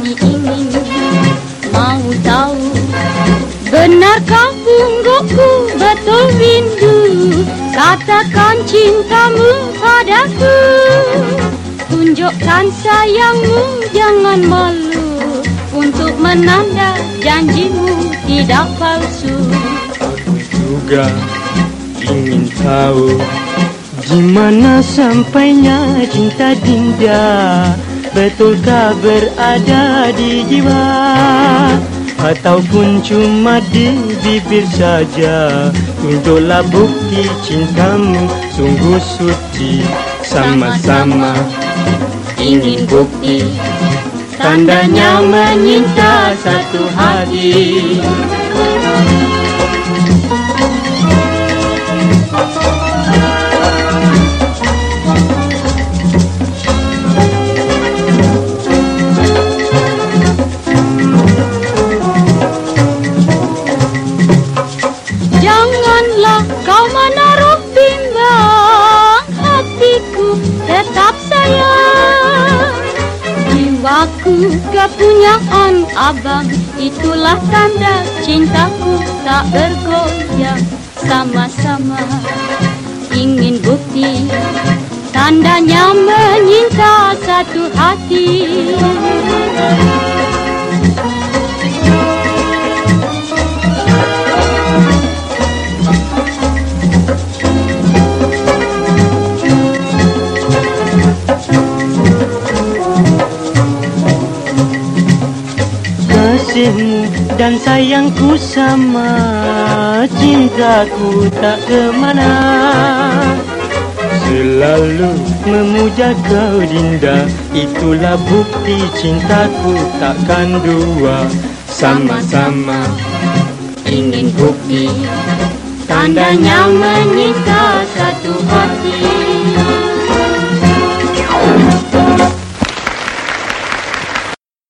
hati ingin, Mau tahu Benarkah punggungku betul rindu. Katakan cintamu padaku. Tunjukkan sayangmu jangan malu. Untuk menanda janjimu tidak palsu. Aku juga ingin tahu Gimana sampainya cinta dindah Betulkah berada di jiwa? Ataupun cuma di bibir saja? Tunjuklah bukti cintamu sungguh suci. Sama-sama ingin bukti. Tandanya menyinta satu hati Jiwaku kepunyaan abang. Itulah tanda cintaku tak bergoyang. Sama-sama ingin bukti Tandanya menyinta satu hati Kasihmu dan sayangku sama. Cintaku tak kemana. Selalu memuja kau Dinda Itulah bukti cintaku takkan dua. Sama-sama ingin bukti. Tandanya menyinta satu hati